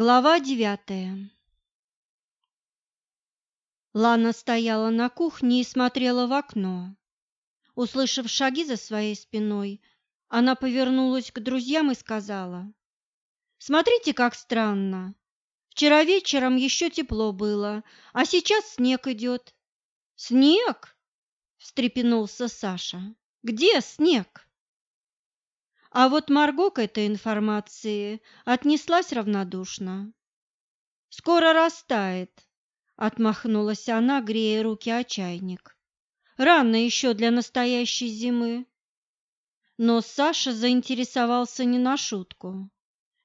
Глава девятая Лана стояла на кухне и смотрела в окно. Услышав шаги за своей спиной, она повернулась к друзьям и сказала, «Смотрите, как странно. Вчера вечером еще тепло было, а сейчас снег идет». «Снег?» – встрепенулся Саша. «Где снег?» А вот Марго к этой информации отнеслась равнодушно. «Скоро растает», — отмахнулась она, грея руки о чайник. «Рано еще для настоящей зимы». Но Саша заинтересовался не на шутку.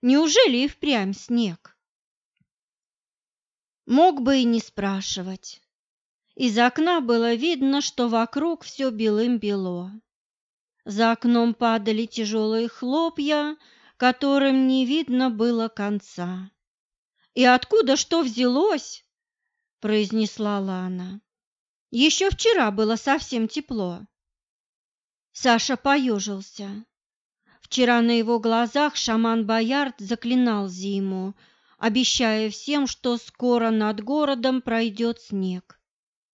«Неужели и впрямь снег?» Мог бы и не спрашивать. Из окна было видно, что вокруг все белым-бело. За окном падали тяжелые хлопья, которым не видно было конца. «И откуда что взялось?» – произнесла Лана. «Еще вчера было совсем тепло». Саша поежился. Вчера на его глазах шаман Боярд заклинал зиму, обещая всем, что скоро над городом пройдет снег.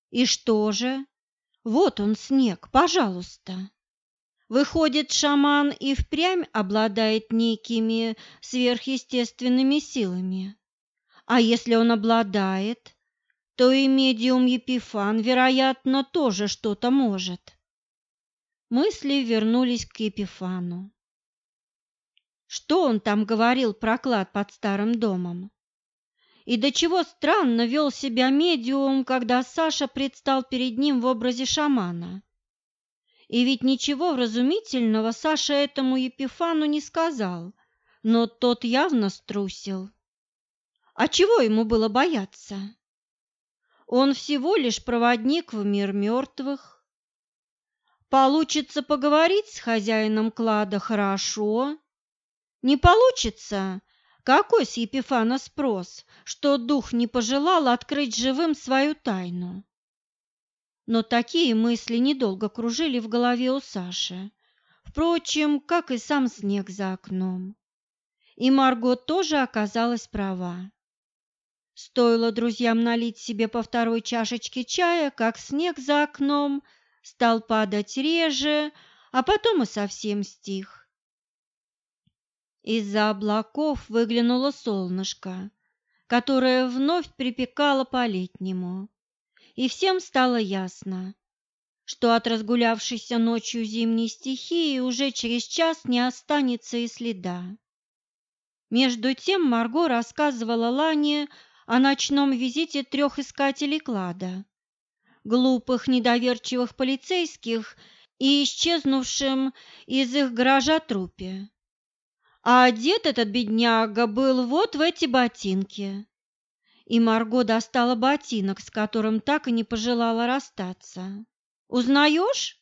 И что же? Вот он снег, пожалуйста. Выходит, шаман и впрямь обладает некими сверхъестественными силами. А если он обладает, то и медиум Епифан, вероятно, тоже что-то может. Мысли вернулись к Епифану. Что он там говорил про клад под старым домом? И до чего странно вел себя медиум, когда Саша предстал перед ним в образе шамана. И ведь ничего вразумительного Саша этому Епифану не сказал, но тот явно струсил. А чего ему было бояться? Он всего лишь проводник в мир мертвых. Получится поговорить с хозяином клада хорошо. Не получится, какой с Епифана спрос, что дух не пожелал открыть живым свою тайну? Но такие мысли недолго кружили в голове у Саши. Впрочем, как и сам снег за окном. И Марго тоже оказалась права. Стоило друзьям налить себе по второй чашечке чая, как снег за окном стал падать реже, а потом и совсем стих. Из-за облаков выглянуло солнышко, которое вновь припекало по-летнему и всем стало ясно, что от разгулявшейся ночью зимней стихии уже через час не останется и следа. Между тем Марго рассказывала Лане о ночном визите трех искателей клада, глупых недоверчивых полицейских и исчезнувшим из их гаража трупе. А одет этот бедняга был вот в эти ботинки и Марго достала ботинок, с которым так и не пожелала расстаться. «Узнаешь?»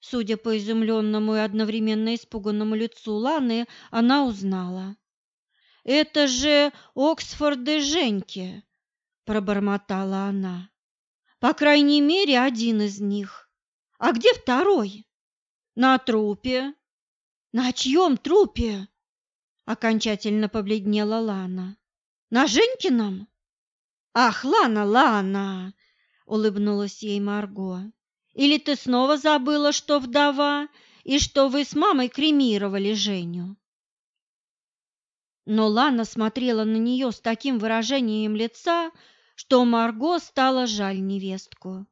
Судя по изумленному и одновременно испуганному лицу Ланы, она узнала. «Это же Оксфорды Женьки!» – пробормотала она. «По крайней мере, один из них. А где второй?» «На трупе». «На чьем трупе?» – окончательно побледнела Лана. На Женькином? Ах, Лана, Лана, улыбнулась ей Марго. Или ты снова забыла, что вдова и что вы с мамой кремировали Женю? Но Лана смотрела на нее с таким выражением лица, что Марго стало жаль невестку.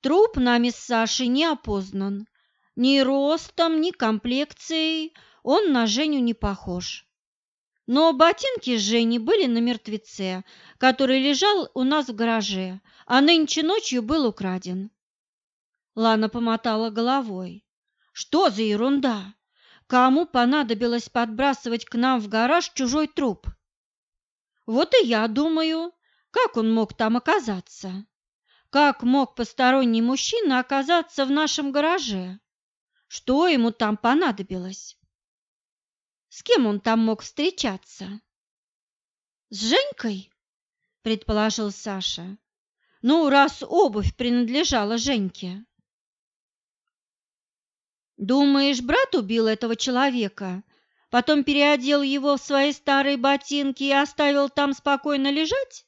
Труп нами с Сашей не опознан. Ни ростом, ни комплекцией он на Женю не похож. Но ботинки Жени были на мертвеце, который лежал у нас в гараже, а нынче ночью был украден. Лана помотала головой. Что за ерунда? Кому понадобилось подбрасывать к нам в гараж чужой труп? Вот и я думаю, как он мог там оказаться? Как мог посторонний мужчина оказаться в нашем гараже? Что ему там понадобилось? С кем он там мог встречаться? С Женькой, предположил Саша. Ну, раз обувь принадлежала Женьке. Думаешь, брат убил этого человека? потом переодел его в свои старые ботинки и оставил там спокойно лежать?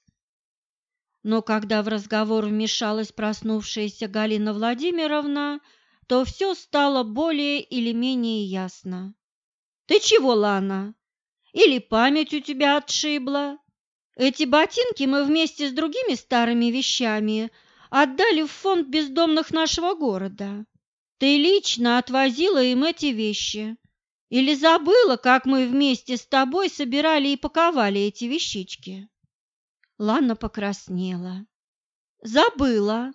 Но когда в разговор вмешалась проснувшаяся Галина Владимировна, то все стало более или менее ясно. «Ты чего, Лана? Или память у тебя отшибла? Эти ботинки мы вместе с другими старыми вещами отдали в фонд бездомных нашего города. Ты лично отвозила им эти вещи. Или забыла, как мы вместе с тобой собирали и паковали эти вещички?» Лана покраснела. «Забыла.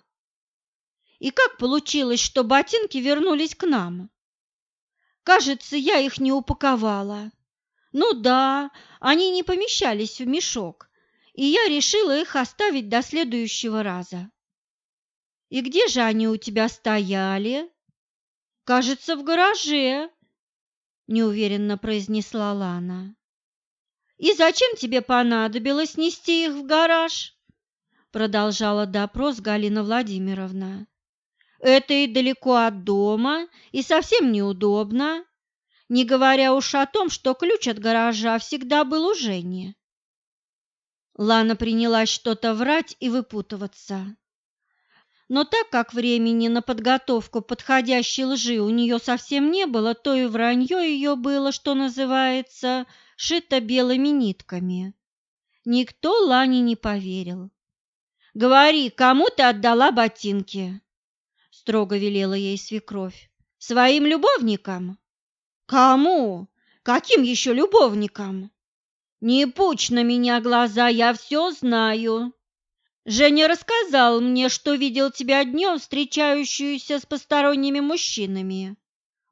И как получилось, что ботинки вернулись к нам? Кажется, я их не упаковала. Ну да, они не помещались в мешок, и я решила их оставить до следующего раза. И где же они у тебя стояли? Кажется, в гараже, неуверенно произнесла Лана. И зачем тебе понадобилось нести их в гараж? Продолжала допрос Галина Владимировна. Это и далеко от дома, и совсем неудобно, не говоря уж о том, что ключ от гаража всегда был у Жени. Лана принялась что-то врать и выпутываться. Но так как времени на подготовку подходящей лжи у нее совсем не было, то и вранье ее было, что называется, шито белыми нитками. Никто Лане не поверил. «Говори, кому ты отдала ботинки?» Строго велела ей свекровь. Своим любовникам? Кому? Каким еще любовникам? Не пучь на меня глаза, я все знаю. Женя рассказал мне, что видел тебя днем, встречающуюся с посторонними мужчинами.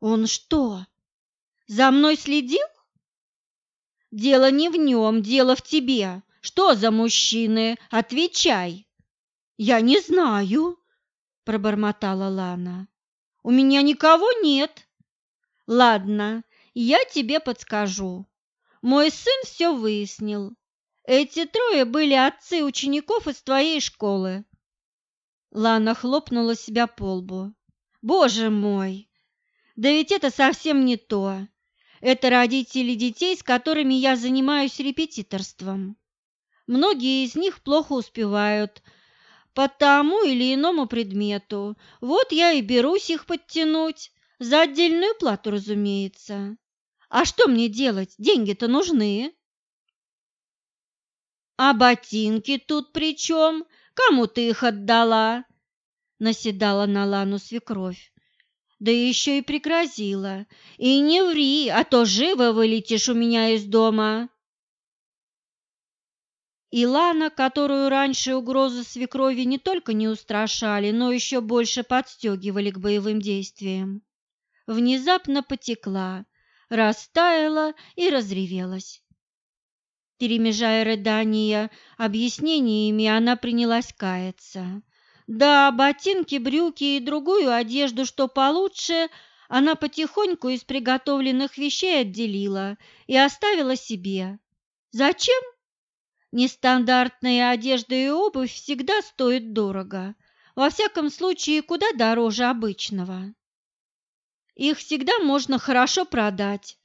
Он что, за мной следил? Дело не в нем, дело в тебе. Что за мужчины? Отвечай. Я не знаю, пробормотала Лана. У меня никого нет. Ладно, я тебе подскажу. Мой сын все выяснил. Эти трое были отцы учеников из твоей школы. Лана хлопнула себя по лбу. Боже мой! Да ведь это совсем не то. Это родители детей, с которыми я занимаюсь репетиторством. Многие из них плохо успевают, по тому или иному предмету. Вот я и берусь их подтянуть, за отдельную плату, разумеется. А что мне делать? Деньги-то нужны. А ботинки тут при чем? Кому ты их отдала? Наседала на Лану свекровь. Да еще и пригрозила. И не ври, а то живо вылетишь у меня из дома. Илана, которую раньше угрозы свекрови не только не устрашали, но еще больше подстегивали к боевым действиям, внезапно потекла, растаяла и разревелась. Перемежая рыдания объяснениями, она принялась каяться. Да, ботинки, брюки и другую одежду, что получше, она потихоньку из приготовленных вещей отделила и оставила себе. Зачем? Нестандартная одежда и обувь всегда стоят дорого, во всяком случае куда дороже обычного. Их всегда можно хорошо продать.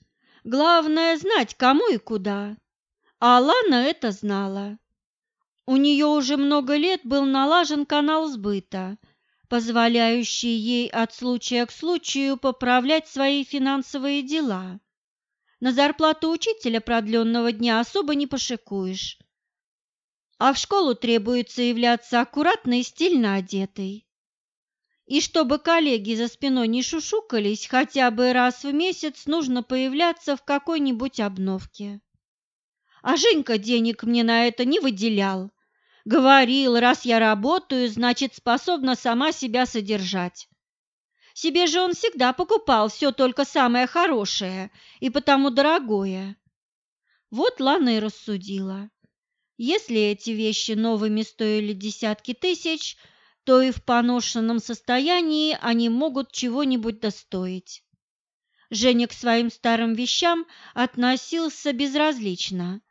Главное знать, кому и куда. А Алана это знала. У нее уже много лет был налажен канал сбыта, позволяющий ей от случая к случаю поправлять свои финансовые дела. На зарплату учителя продленного дня особо не пошикуешь а в школу требуется являться аккуратно и стильно одетой. И чтобы коллеги за спиной не шушукались, хотя бы раз в месяц нужно появляться в какой-нибудь обновке. А Женька денег мне на это не выделял. Говорил, раз я работаю, значит, способна сама себя содержать. Себе же он всегда покупал все только самое хорошее и потому дорогое. Вот Лана и рассудила. Если эти вещи новыми стоили десятки тысяч, то и в поношенном состоянии они могут чего-нибудь достоить. Женя к своим старым вещам относился безразлично.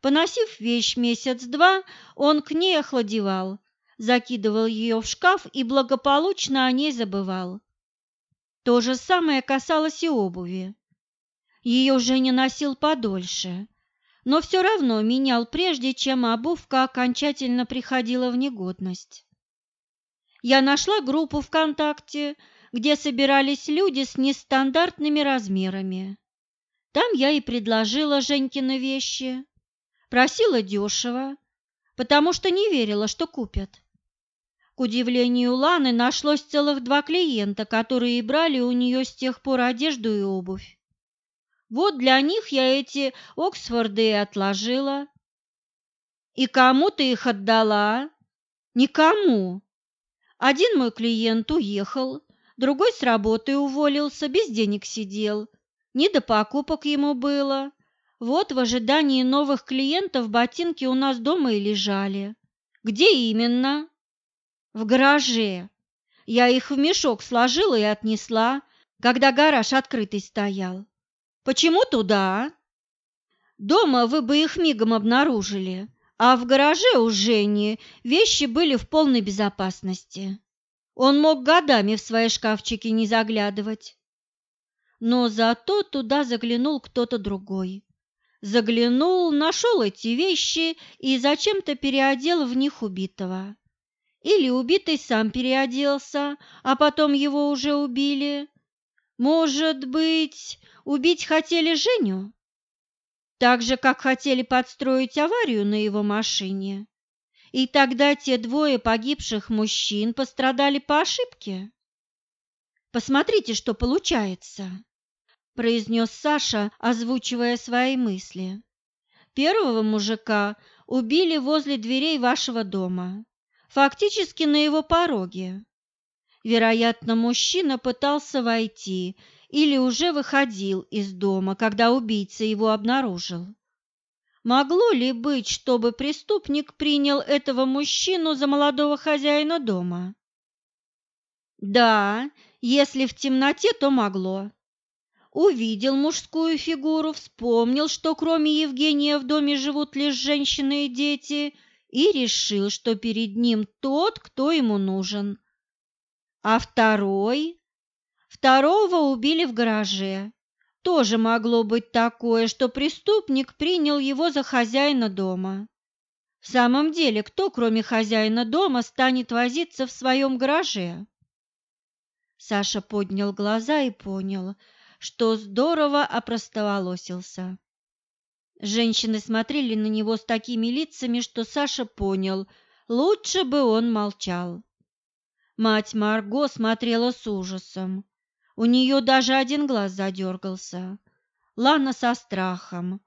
Поносив вещь месяц-два, он к ней охладевал, закидывал ее в шкаф и благополучно о ней забывал. То же самое касалось и обуви. Ее Женя носил подольше, но все равно менял прежде, чем обувка окончательно приходила в негодность. Я нашла группу ВКонтакте, где собирались люди с нестандартными размерами. Там я и предложила Женькины вещи. Просила дешево, потому что не верила, что купят. К удивлению Ланы нашлось целых два клиента, которые брали у нее с тех пор одежду и обувь. Вот для них я эти Оксфорды и отложила. И кому ты их отдала? Никому. Один мой клиент уехал, другой с работы уволился, без денег сидел. Не до покупок ему было. Вот в ожидании новых клиентов ботинки у нас дома и лежали. Где именно? В гараже. Я их в мешок сложила и отнесла, когда гараж открытый стоял. Почему туда? Дома вы бы их мигом обнаружили, а в гараже у Жени вещи были в полной безопасности. Он мог годами в свои шкафчики не заглядывать. Но зато туда заглянул кто-то другой. Заглянул, нашел эти вещи и зачем-то переодел в них убитого. Или убитый сам переоделся, а потом его уже убили. Может быть, убить хотели Женю? Так же, как хотели подстроить аварию на его машине. И тогда те двое погибших мужчин пострадали по ошибке. Посмотрите, что получается, произнес Саша, озвучивая свои мысли. Первого мужика убили возле дверей вашего дома фактически на его пороге. Вероятно, мужчина пытался войти или уже выходил из дома, когда убийца его обнаружил. Могло ли быть, чтобы преступник принял этого мужчину за молодого хозяина дома? Да, если в темноте, то могло. Увидел мужскую фигуру, вспомнил, что кроме Евгения в доме живут лишь женщины и дети, и решил, что перед ним тот, кто ему нужен. А второй? Второго убили в гараже. Тоже могло быть такое, что преступник принял его за хозяина дома. В самом деле, кто, кроме хозяина дома, станет возиться в своем гараже? Саша поднял глаза и понял, что здорово опростоволосился. Женщины смотрели на него с такими лицами, что Саша понял, лучше бы он молчал. Мать Марго смотрела с ужасом. У нее даже один глаз задергался. Лана со страхом.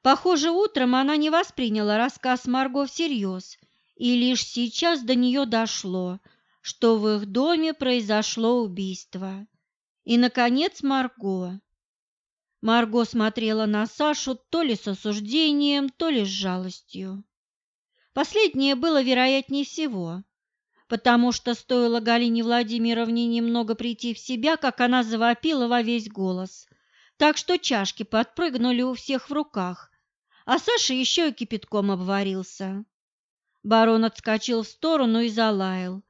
Похоже, утром она не восприняла рассказ Марго всерьез, и лишь сейчас до нее дошло, что в их доме произошло убийство. И, наконец, Марго. Марго смотрела на Сашу то ли с осуждением, то ли с жалостью. Последнее было вероятнее всего, потому что стоило Галине Владимировне немного прийти в себя, как она завопила во весь голос, так что чашки подпрыгнули у всех в руках, а Саша еще и кипятком обварился. Барон отскочил в сторону и залаял,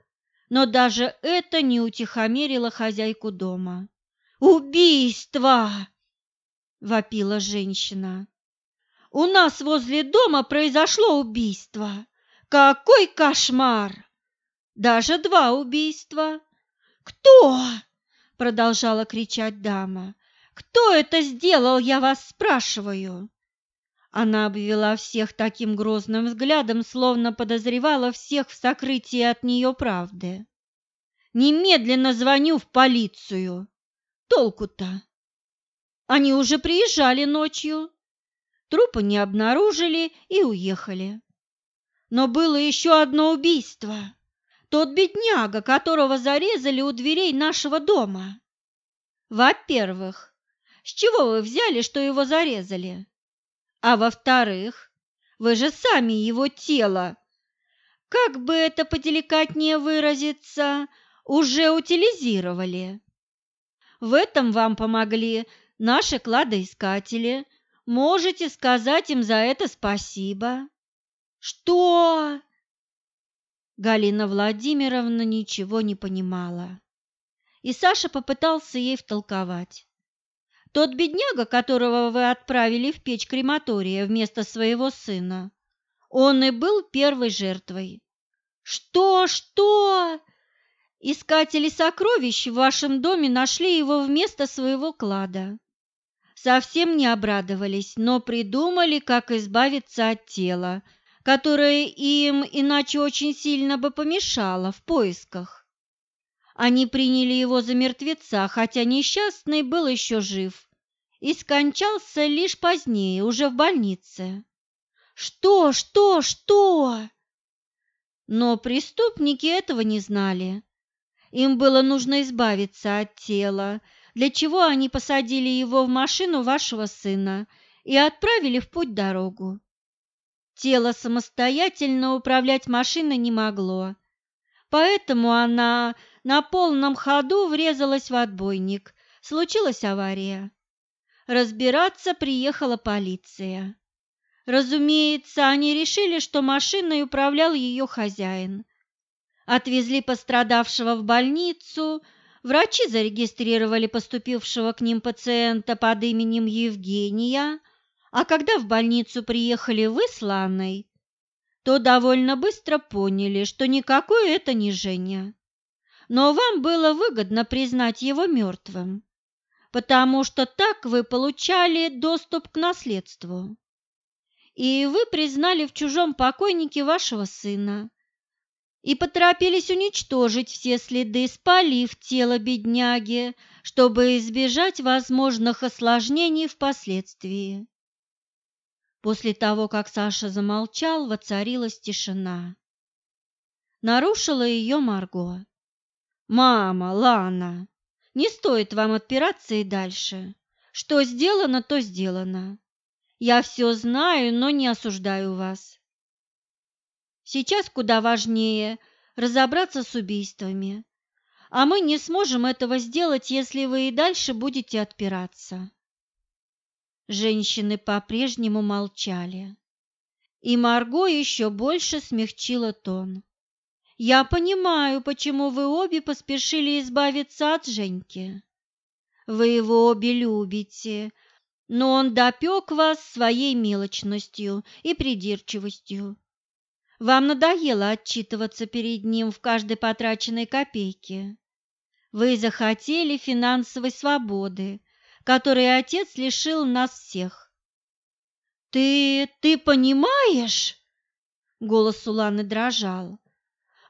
но даже это не утихомирило хозяйку дома. «Убийство!» вопила женщина. У нас возле дома произошло убийство. Какой кошмар! Даже два убийства. Кто? продолжала кричать дама. Кто это сделал, я вас спрашиваю? Она обвела всех таким грозным взглядом, словно подозревала всех в сокрытии от нее правды. Немедленно звоню в полицию. Толку-то? Они уже приезжали ночью. Трупа не обнаружили и уехали. Но было еще одно убийство. Тот бедняга, которого зарезали у дверей нашего дома. Во-первых, с чего вы взяли, что его зарезали? А во-вторых, вы же сами его тело, как бы это поделикатнее выразиться, уже утилизировали. В этом вам помогли наши кладоискатели. Можете сказать им за это спасибо. Что? Галина Владимировна ничего не понимала. И Саша попытался ей втолковать. Тот бедняга, которого вы отправили в печь крематория вместо своего сына, он и был первой жертвой. Что, что? Искатели сокровищ в вашем доме нашли его вместо своего клада. Совсем не обрадовались, но придумали, как избавиться от тела, которое им иначе очень сильно бы помешало в поисках. Они приняли его за мертвеца, хотя несчастный был еще жив и скончался лишь позднее, уже в больнице. Что, что, что? Но преступники этого не знали. Им было нужно избавиться от тела, для чего они посадили его в машину вашего сына и отправили в путь дорогу. Тело самостоятельно управлять машиной не могло, поэтому она на полном ходу врезалась в отбойник. Случилась авария. Разбираться приехала полиция. Разумеется, они решили, что машиной управлял ее хозяин. Отвезли пострадавшего в больницу, врачи зарегистрировали поступившего к ним пациента под именем Евгения, а когда в больницу приехали вы с Ланой, то довольно быстро поняли, что никакой это не Женя но вам было выгодно признать его мертвым, потому что так вы получали доступ к наследству. И вы признали в чужом покойнике вашего сына и поторопились уничтожить все следы, спалив тело бедняги, чтобы избежать возможных осложнений впоследствии. После того, как Саша замолчал, воцарилась тишина. Нарушила ее Марго. «Мама, Лана, не стоит вам отпираться и дальше. Что сделано, то сделано. Я все знаю, но не осуждаю вас. Сейчас куда важнее разобраться с убийствами, а мы не сможем этого сделать, если вы и дальше будете отпираться». Женщины по-прежнему молчали, и Марго еще больше смягчила тон. Я понимаю, почему вы обе поспешили избавиться от Женьки. Вы его обе любите, но он допек вас своей мелочностью и придирчивостью. Вам надоело отчитываться перед ним в каждой потраченной копейке. Вы захотели финансовой свободы, которой отец лишил нас всех. «Ты... ты понимаешь?» Голос Уланы дрожал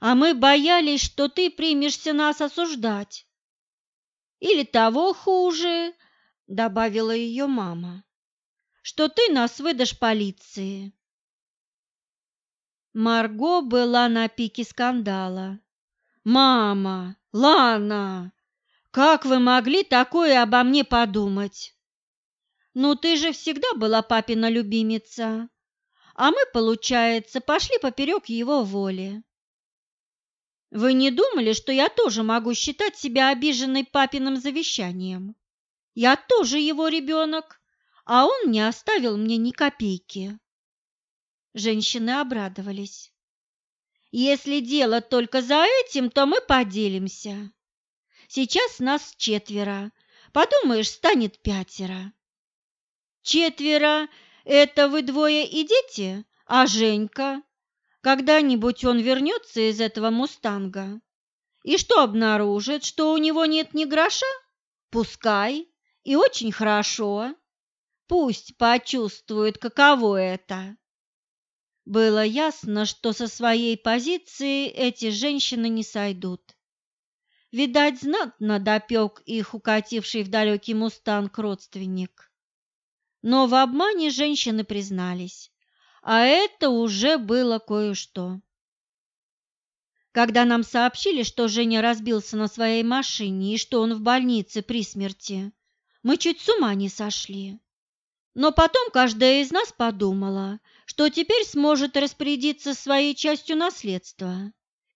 а мы боялись, что ты примешься нас осуждать. Или того хуже, добавила ее мама, что ты нас выдашь полиции. Марго была на пике скандала. «Мама! Лана! Как вы могли такое обо мне подумать? Ну, ты же всегда была папина любимица, а мы, получается, пошли поперек его воли. Вы не думали, что я тоже могу считать себя обиженной папиным завещанием? Я тоже его ребенок, а он не оставил мне ни копейки. Женщины обрадовались. Если дело только за этим, то мы поделимся. Сейчас нас четверо, подумаешь, станет пятеро. Четверо – это вы двое и дети, а Женька когда-нибудь он вернется из этого мустанга. И что обнаружит, что у него нет ни гроша? Пускай, и очень хорошо. Пусть почувствует, каково это. Было ясно, что со своей позиции эти женщины не сойдут. Видать, знатно допек их укативший в далекий мустанг родственник. Но в обмане женщины признались а это уже было кое-что. Когда нам сообщили, что Женя разбился на своей машине и что он в больнице при смерти, мы чуть с ума не сошли. Но потом каждая из нас подумала, что теперь сможет распорядиться своей частью наследства.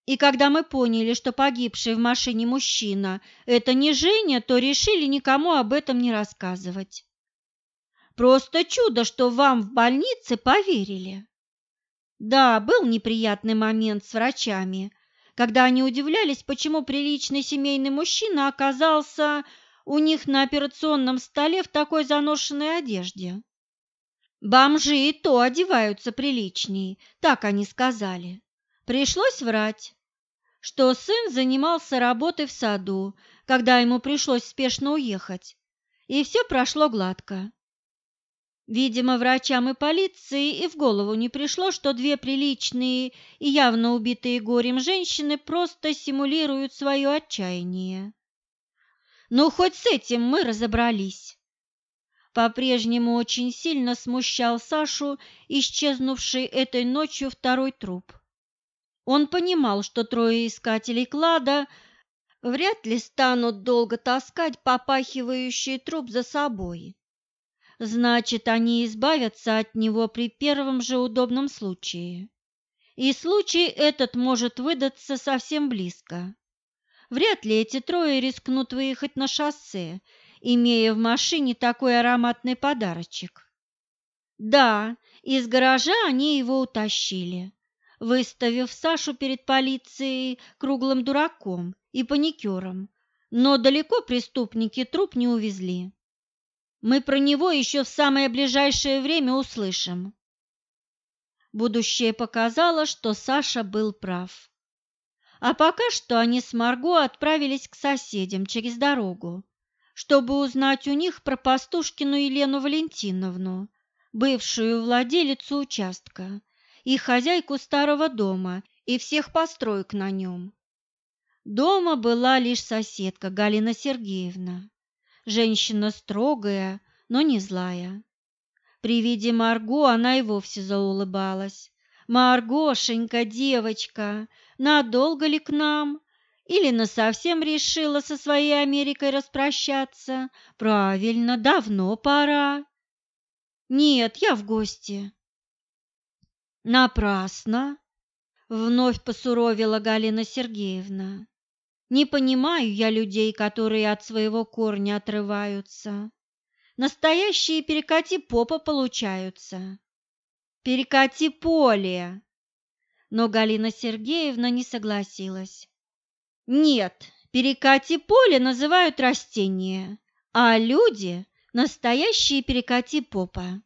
И когда мы поняли, что погибший в машине мужчина – это не Женя, то решили никому об этом не рассказывать. Просто чудо, что вам в больнице поверили. Да, был неприятный момент с врачами, когда они удивлялись, почему приличный семейный мужчина оказался у них на операционном столе в такой заношенной одежде. Бомжи и то одеваются приличней, так они сказали. Пришлось врать, что сын занимался работой в саду, когда ему пришлось спешно уехать, и все прошло гладко. Видимо, врачам и полиции и в голову не пришло, что две приличные и явно убитые горем женщины просто симулируют свое отчаяние. Ну, хоть с этим мы разобрались. По-прежнему очень сильно смущал Сашу исчезнувший этой ночью второй труп. Он понимал, что трое искателей клада вряд ли станут долго таскать попахивающий труп за собой. Значит, они избавятся от него при первом же удобном случае. И случай этот может выдаться совсем близко. Вряд ли эти трое рискнут выехать на шоссе, имея в машине такой ароматный подарочек. Да, из гаража они его утащили выставив Сашу перед полицией круглым дураком и паникером, но далеко преступники труп не увезли. Мы про него еще в самое ближайшее время услышим. Будущее показало, что Саша был прав. А пока что они с Марго отправились к соседям через дорогу, чтобы узнать у них про пастушкину Елену Валентиновну, бывшую владелицу участка, и хозяйку старого дома, и всех построек на нем. Дома была лишь соседка Галина Сергеевна, женщина строгая, но не злая. При виде Марго она и вовсе заулыбалась. «Маргошенька, девочка, надолго ли к нам? Или насовсем решила со своей Америкой распрощаться? Правильно, давно пора». «Нет, я в гости», Напрасно, вновь посуровила Галина Сергеевна. Не понимаю я людей, которые от своего корня отрываются. Настоящие перекати попа получаются. Перекати поле. Но Галина Сергеевна не согласилась. Нет, перекати поле называют растения, а люди – настоящие перекати попа.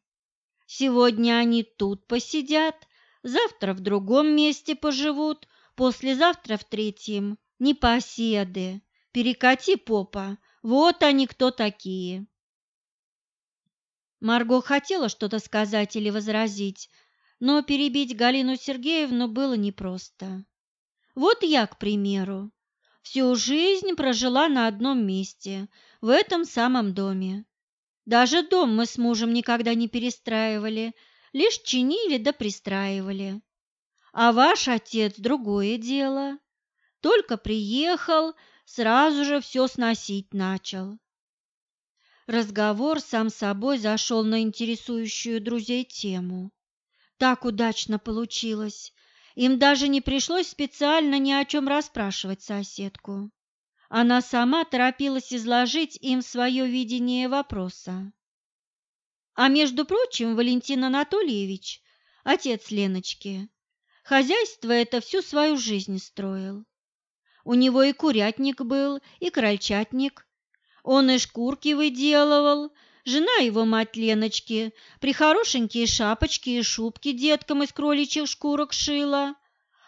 Сегодня они тут посидят, завтра в другом месте поживут, послезавтра в третьем. Непоседы, перекати попа, вот они кто такие. Марго хотела что-то сказать или возразить, но перебить Галину Сергеевну было непросто. Вот я, к примеру, всю жизнь прожила на одном месте, в этом самом доме. Даже дом мы с мужем никогда не перестраивали, лишь чинили да пристраивали. А ваш отец – другое дело. Только приехал, сразу же все сносить начал. Разговор сам собой зашел на интересующую друзей тему. Так удачно получилось. Им даже не пришлось специально ни о чем расспрашивать соседку. Она сама торопилась изложить им свое видение вопроса. А между прочим, Валентин Анатольевич, отец Леночки, хозяйство это всю свою жизнь строил. У него и курятник был, и крольчатник. Он и шкурки выделывал, жена его, мать Леночки, прихорошенькие шапочки и шубки деткам из кроличьих шкурок шила.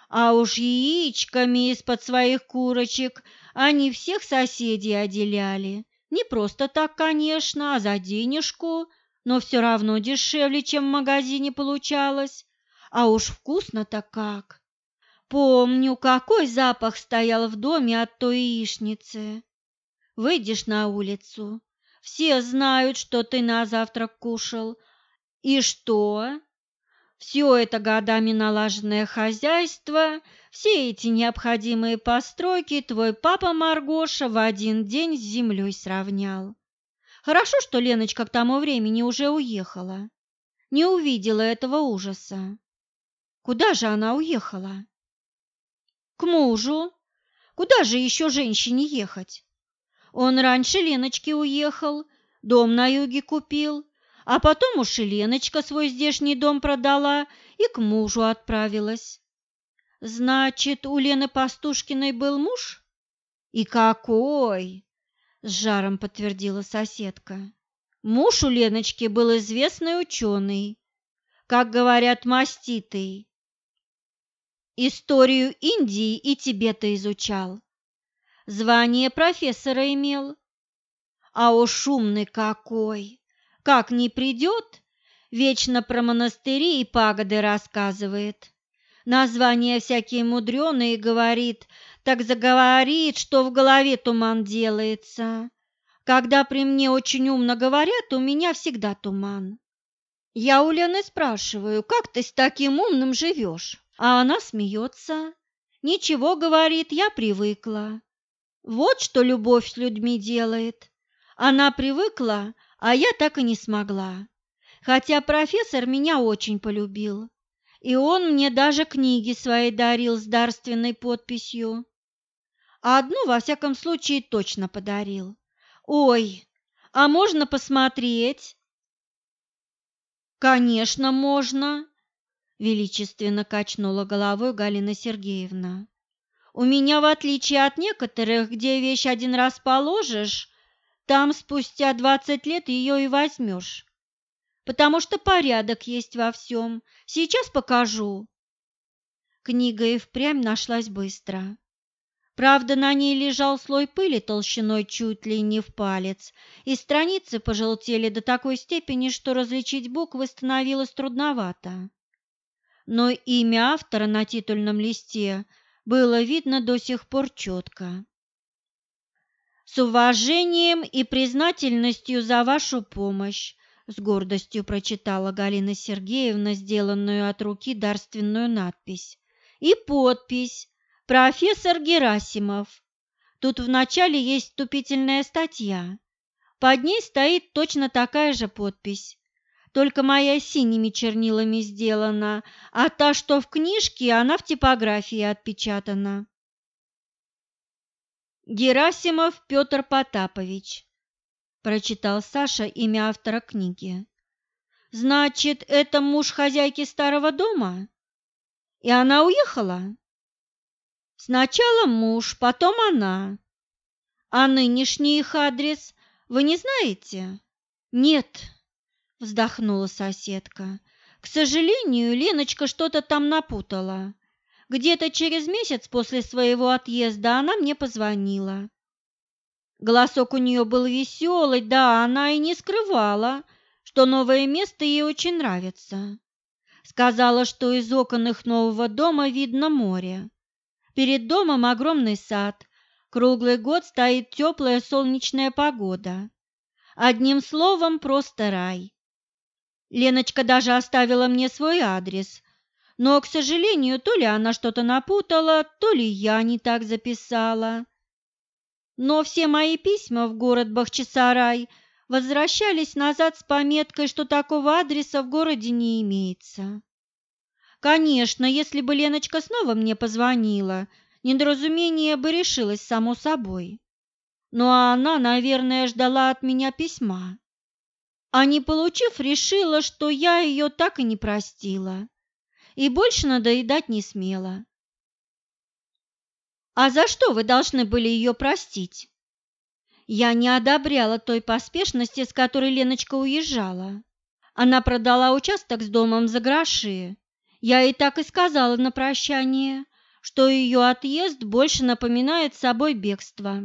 А уж яичками из-под своих курочек они всех соседей отделяли. Не просто так, конечно, а за денежку – но все равно дешевле, чем в магазине получалось. А уж вкусно-то как! Помню, какой запах стоял в доме от той яичницы. Выйдешь на улицу, все знают, что ты на завтрак кушал. И что? Все это годами налаженное хозяйство, все эти необходимые постройки твой папа Маргоша в один день с землей сравнял. Хорошо, что Леночка к тому времени уже уехала. Не увидела этого ужаса. Куда же она уехала? К мужу. Куда же еще женщине ехать? Он раньше Леночки уехал, дом на юге купил, а потом уж и Леночка свой здешний дом продала и к мужу отправилась. Значит, у Лены Пастушкиной был муж? И какой! С жаром подтвердила соседка. Муж у Леночки был известный ученый, как говорят, маститый. Историю Индии и Тибета изучал. Звание профессора имел. А уж умный какой! Как не придет, вечно про монастыри и пагоды рассказывает. Названия всякие мудреные говорит, так заговорит, что в голове туман делается. Когда при мне очень умно говорят, у меня всегда туман. Я у Лены спрашиваю, как ты с таким умным живешь? А она смеется. Ничего, говорит, я привыкла. Вот что любовь с людьми делает. Она привыкла, а я так и не смогла. Хотя профессор меня очень полюбил. И он мне даже книги свои дарил с дарственной подписью а одну, во всяком случае, точно подарил. Ой, а можно посмотреть? Конечно, можно, величественно качнула головой Галина Сергеевна. У меня, в отличие от некоторых, где вещь один раз положишь, там спустя двадцать лет ее и возьмешь. Потому что порядок есть во всем. Сейчас покажу. Книга и впрямь нашлась быстро. Правда, на ней лежал слой пыли толщиной чуть ли не в палец, и страницы пожелтели до такой степени, что различить буквы становилось трудновато. Но имя автора на титульном листе было видно до сих пор четко. «С уважением и признательностью за вашу помощь», с гордостью прочитала Галина Сергеевна сделанную от руки дарственную надпись. «И подпись Профессор Герасимов. Тут вначале есть вступительная статья. Под ней стоит точно такая же подпись. Только моя синими чернилами сделана, а та, что в книжке, она в типографии отпечатана. Герасимов Петр Потапович. Прочитал Саша имя автора книги. Значит, это муж хозяйки старого дома? И она уехала? Сначала муж, потом она. А нынешний их адрес вы не знаете? Нет, вздохнула соседка. К сожалению, Леночка что-то там напутала. Где-то через месяц после своего отъезда она мне позвонила. Голосок у нее был веселый, да, она и не скрывала, что новое место ей очень нравится. Сказала, что из окон их нового дома видно море. Перед домом огромный сад. Круглый год стоит теплая солнечная погода. Одним словом, просто рай. Леночка даже оставила мне свой адрес, но, к сожалению, то ли она что-то напутала, то ли я не так записала. Но все мои письма в город Бахчисарай возвращались назад с пометкой, что такого адреса в городе не имеется. Конечно, если бы Леночка снова мне позвонила, недоразумение бы решилось само собой. Но она, наверное, ждала от меня письма. А не получив, решила, что я ее так и не простила. И больше надоедать не смела. А за что вы должны были ее простить? Я не одобряла той поспешности, с которой Леночка уезжала. Она продала участок с домом за гроши я ей так и сказала на прощание, что ее отъезд больше напоминает собой бегство.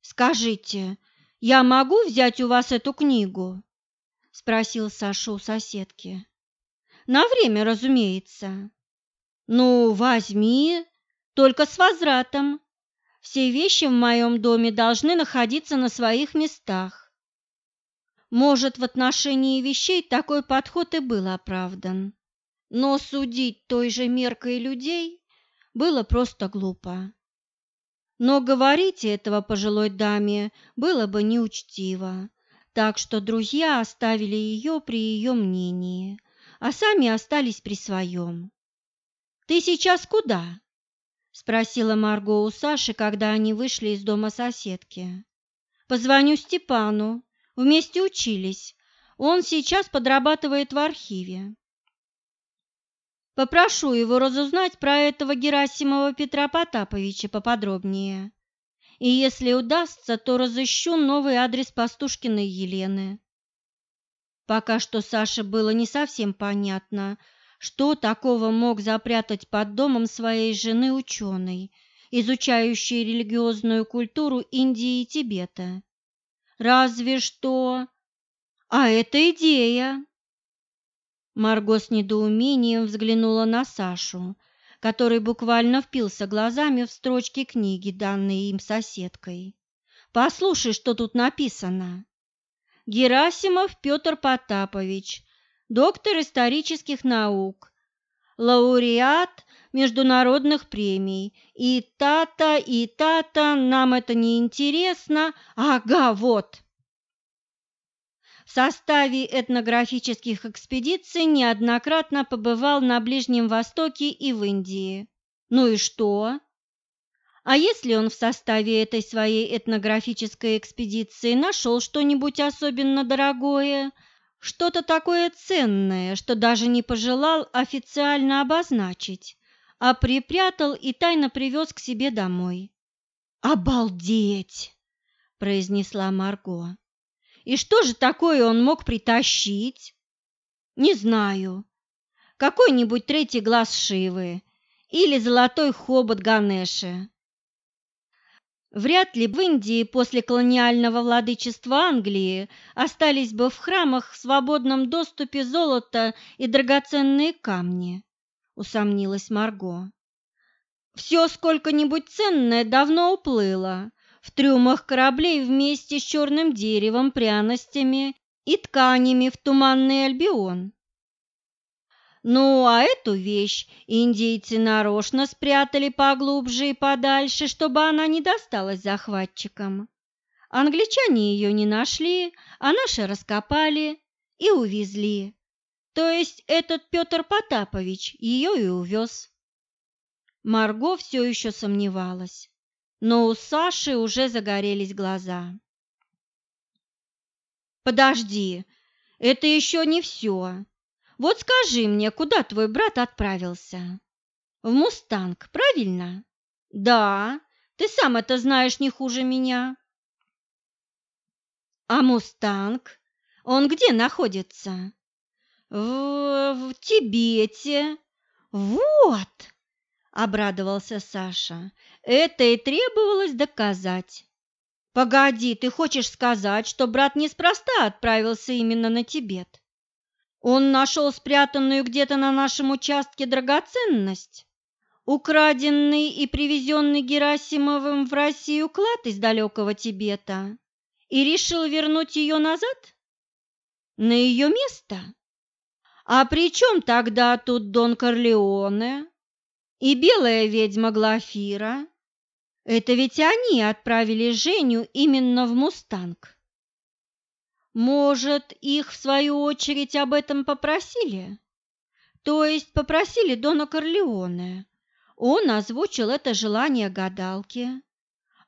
«Скажите, я могу взять у вас эту книгу?» – спросил Саша у соседки. «На время, разумеется». «Ну, возьми, только с возвратом. Все вещи в моем доме должны находиться на своих местах». Может, в отношении вещей такой подход и был оправдан. Но судить той же меркой людей было просто глупо. Но говорить этого пожилой даме было бы неучтиво, так что друзья оставили ее при ее мнении, а сами остались при своем. «Ты сейчас куда?» – спросила Марго у Саши, когда они вышли из дома соседки. «Позвоню Степану. Вместе учились. Он сейчас подрабатывает в архиве. Попрошу его разузнать про этого Герасимова Петра Потаповича поподробнее. и если удастся, то разыщу новый адрес Пастушкиной Елены. Пока что Саше было не совсем понятно, что такого мог запрятать под домом своей жены ученый, изучающий религиозную культуру Индии и Тибета. Разве что... А это идея! Марго с недоумением взглянула на Сашу, который буквально впился глазами в строчки книги, данные им соседкой. «Послушай, что тут написано. Герасимов Петр Потапович, доктор исторических наук, лауреат международных премий. И та-то, и та-то, нам это не интересно. Ага, вот!» В составе этнографических экспедиций неоднократно побывал на Ближнем Востоке и в Индии. Ну и что? А если он в составе этой своей этнографической экспедиции нашел что-нибудь особенно дорогое, что-то такое ценное, что даже не пожелал официально обозначить, а припрятал и тайно привез к себе домой? «Обалдеть!» – произнесла Марго. И что же такое он мог притащить? Не знаю. Какой-нибудь третий глаз Шивы или золотой хобот Ганеши. Вряд ли в Индии после колониального владычества Англии остались бы в храмах в свободном доступе золото и драгоценные камни, усомнилась Марго. Все сколько-нибудь ценное давно уплыло, в трюмах кораблей вместе с черным деревом, пряностями и тканями в туманный Альбион. Ну, а эту вещь индейцы нарочно спрятали поглубже и подальше, чтобы она не досталась захватчикам. Англичане ее не нашли, а наши раскопали и увезли. То есть этот Петр Потапович ее и увез. Марго все еще сомневалась но у Саши уже загорелись глаза. «Подожди, это еще не все. Вот скажи мне, куда твой брат отправился?» «В Мустанг, правильно?» «Да, ты сам это знаешь не хуже меня». «А Мустанг? Он где находится?» «В, в Тибете». «Вот!» – обрадовался Саша. Это и требовалось доказать. Погоди, ты хочешь сказать, что брат неспроста отправился именно на Тибет? Он нашел спрятанную где-то на нашем участке драгоценность, украденный и привезенный Герасимовым в Россию клад из далекого Тибета, и решил вернуть ее назад? На ее место? А при чем тогда тут Дон Корлеоне и белая ведьма Глафира? Это ведь они отправили Женю именно в «Мустанг». Может, их в свою очередь об этом попросили? То есть попросили Дона Корлеоне. Он озвучил это желание гадалки.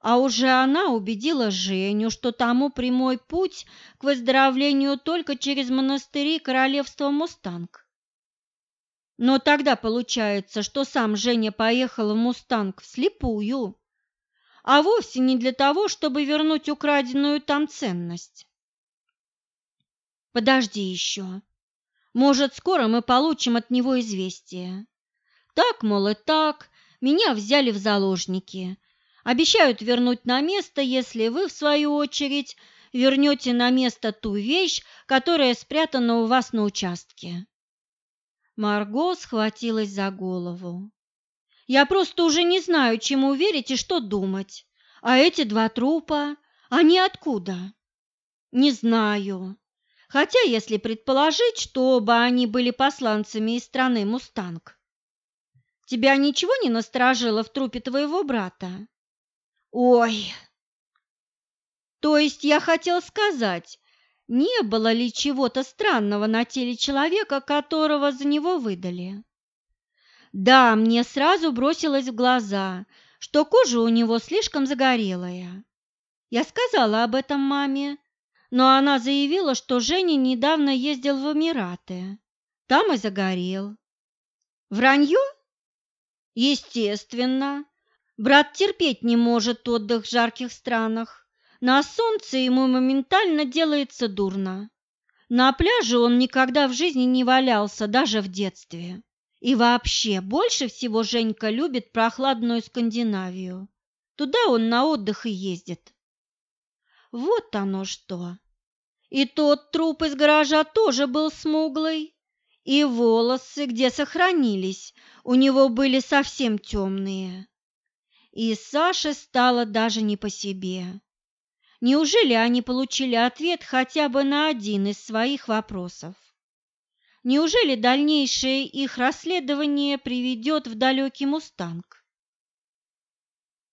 А уже она убедила Женю, что тому прямой путь к выздоровлению только через монастыри королевства Мустанг. Но тогда получается, что сам Женя поехал в Мустанг вслепую а вовсе не для того, чтобы вернуть украденную там ценность. Подожди еще. Может, скоро мы получим от него известие. Так, мол, и так, меня взяли в заложники. Обещают вернуть на место, если вы, в свою очередь, вернете на место ту вещь, которая спрятана у вас на участке. Марго схватилась за голову. Я просто уже не знаю, чему верить и что думать. А эти два трупа, они откуда? Не знаю. Хотя, если предположить, что оба они были посланцами из страны Мустанг. Тебя ничего не насторожило в трупе твоего брата? Ой! То есть я хотел сказать, не было ли чего-то странного на теле человека, которого за него выдали? Да, мне сразу бросилось в глаза, что кожа у него слишком загорелая. Я сказала об этом маме, но она заявила, что Женя недавно ездил в Эмираты. Там и загорел. Вранье? Естественно. Брат терпеть не может отдых в жарких странах. На солнце ему моментально делается дурно. На пляже он никогда в жизни не валялся, даже в детстве. И вообще, больше всего Женька любит прохладную Скандинавию. Туда он на отдых и ездит. Вот оно что. И тот труп из гаража тоже был смуглый, и волосы, где сохранились, у него были совсем темные. И Саше стало даже не по себе. Неужели они получили ответ хотя бы на один из своих вопросов? Неужели дальнейшее их расследование приведет в далекий Мустанг?